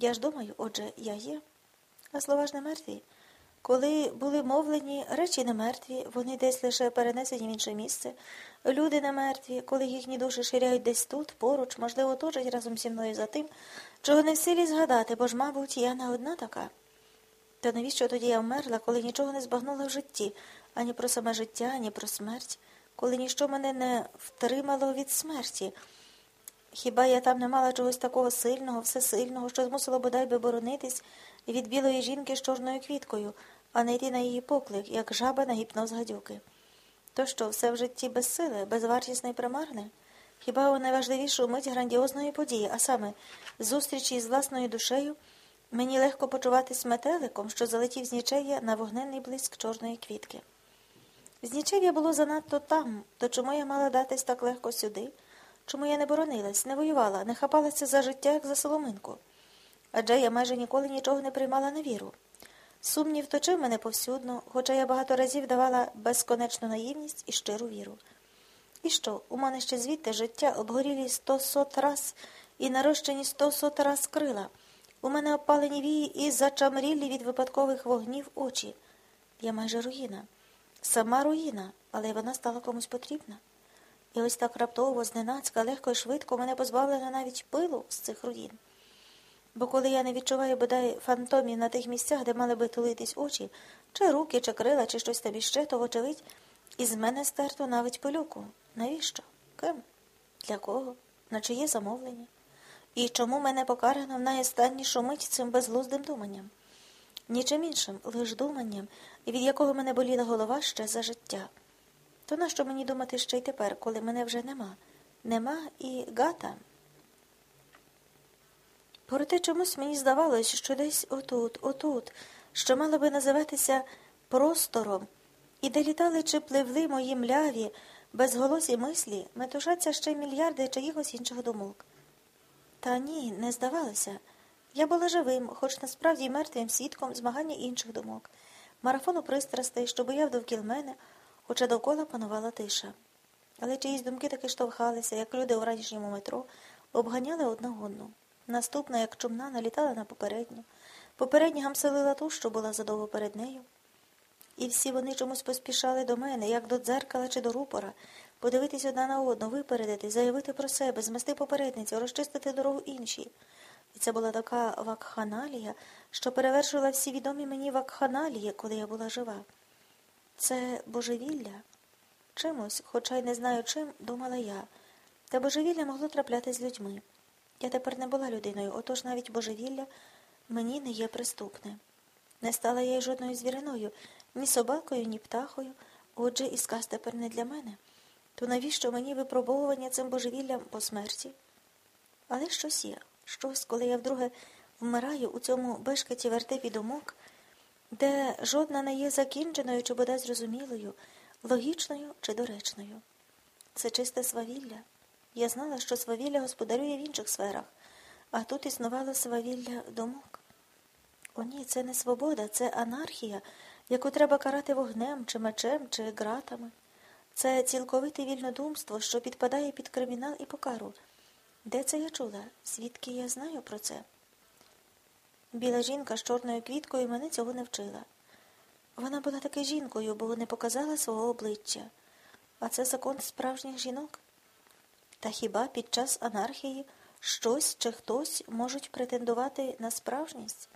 Я ж думаю, отже, я є. А слова ж не мертві. Коли були мовлені, речі не мертві, вони десь лише перенесені в інше місце. Люди не мертві, коли їхні душі ширяють десь тут, поруч, можливо, тужать разом зі мною за тим, чого не в силі згадати, бо ж, мабуть, я не одна така. Та навіщо тоді я вмерла, коли нічого не збагнула в житті, ані про саме життя, ані про смерть, коли ніщо мене не втримало від смерті? Хіба я там не мала чогось такого сильного, всесильного, що змусило бодай би боронитись від білої жінки з чорною квіткою, а не йти на її поклик, як жаба на гіпноз гадюки? То що, все в житті безсиле, безвартісне і примарне? Хіба у найважливішу мить грандіозної події, а саме зустрічі з власною душею, мені легко почуватись метеликом, що залетів з нічев'я на вогненний блиск чорної квітки. З нічев'я було занадто там, то чому я мала датись так легко сюди? Чому я не боронилась, не воювала, не хапалася за життя, як за соломинку? Адже я майже ніколи нічого не приймала на віру. Сумнів точив мене повсюдно, хоча я багато разів давала безконечну наївність і щиру віру. І що, у мене ще звідти життя обгорілі сто сот раз і нарощені сто сот раз крила. У мене опалені вії і зачамрілі від випадкових вогнів очі. Я майже руїна. Сама руїна, але вона стала комусь потрібна. І ось так раптово, зненацька, легко і швидко мене позбавлено навіть пилу з цих руїн. Бо коли я не відчуваю бодай фантомів на тих місцях, де мали би тулитись очі, чи руки, чи крила, чи щось там іще, то, вочевидь, із мене стерто навіть пилюку. Навіщо? Ким? Для кого? На чиє замовлення? І чому мене покарано в найостаннішу мить цим безглуздим думанням? Нічим іншим, лиш думанням, від якого мене боліла голова ще за життя. То нащо мені думати ще й тепер, коли мене вже нема? Нема і гата. Проте чомусь мені здавалось, що десь отут, отут, що мало би називатися простором, і де літали чи пливли мої мляві, безголосі мислі, метушаться ще мільярди чиїхось інших думок. Та ні, не здавалося. Я була живим, хоч насправді мертвим свідком змагання інших думок, марафону пристрастей, що бояв довкіл мене, хоча довкола панувала тиша. Але чиїсь думки таки штовхалися, як люди у ранішньому метро, обганяли одна одну. Наступна, як чумна, налітала на попередню. Попередня гамселила ту, що була задовго перед нею. І всі вони чомусь поспішали до мене, як до дзеркала чи до рупора, подивитись одна на одну, випередити, заявити про себе, змести попередницю, розчистити дорогу іншій. І це була така вакханалія, що перевершила всі відомі мені вакханалії, коли я була жива. Це божевілля. Чимось, хоча й не знаю чим, думала я. Та божевілля могло трапляти з людьми. Я тепер не була людиною, отож навіть божевілля мені не є приступне. Не стала я й жодною звіриною, ні собакою, ні птахою, отже, і сказ тепер не для мене. То навіщо мені випробовування цим божевіллям по смерті? Але щось є, щось, коли я вдруге вмираю у цьому бешкеті вертепі думок, де жодна не є закінченою чи бодай зрозумілою, логічною чи доречною. Це чисте свавілля. Я знала, що свавілля господарює в інших сферах, а тут існувало свавілля думок. О, ні, це не свобода, це анархія, яку треба карати вогнем, чи мечем, чи ґратами. Це цілковите вільнодумство, що підпадає під кримінал і покару. Де це я чула? Звідки я знаю про це? Біла жінка з чорною квіткою мене цього не вчила. Вона була таки жінкою, бо не показала свого обличчя. А це закон справжніх жінок. Та хіба під час анархії щось чи хтось можуть претендувати на справжність?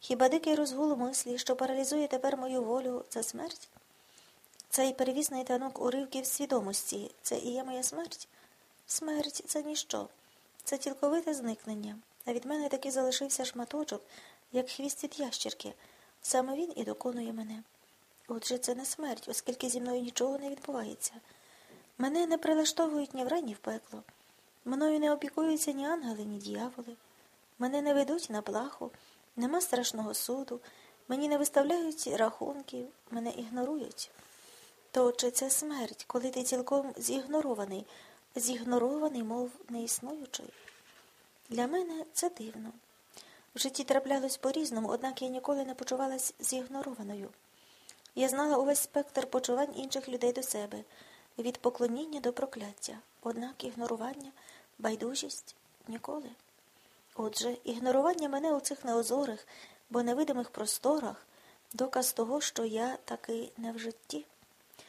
Хіба дикий розгул мислі, що паралізує тепер мою волю, це смерть? Цей перевісний танок уривків свідомості це і є моя смерть? Смерть це ніщо, це цілковите зникнення. А від мене таки залишився шматочок, як хвіст від ящерки. Саме він і доконує мене. Отже, це не смерть, оскільки зі мною нічого не відбувається. Мене не прилаштовують ні в рай, ні в пекло. Мною не опікуються ні ангели, ні дьяволи. Мене не ведуть на плаху, нема страшного суду, мені не виставляють рахунків, мене ігнорують. То чи це смерть, коли ти цілком зігнорований, зігнорований, мов неіснуючий? Для мене це дивно. В житті траплялось по-різному, однак я ніколи не почувалась зігнорованою. Я знала увесь спектр почувань інших людей до себе, від поклоніння до прокляття, однак ігнорування, байдужість ніколи. Отже, ігнорування мене у цих неозорих, бо невидимих просторах доказ того, що я таки не в житті.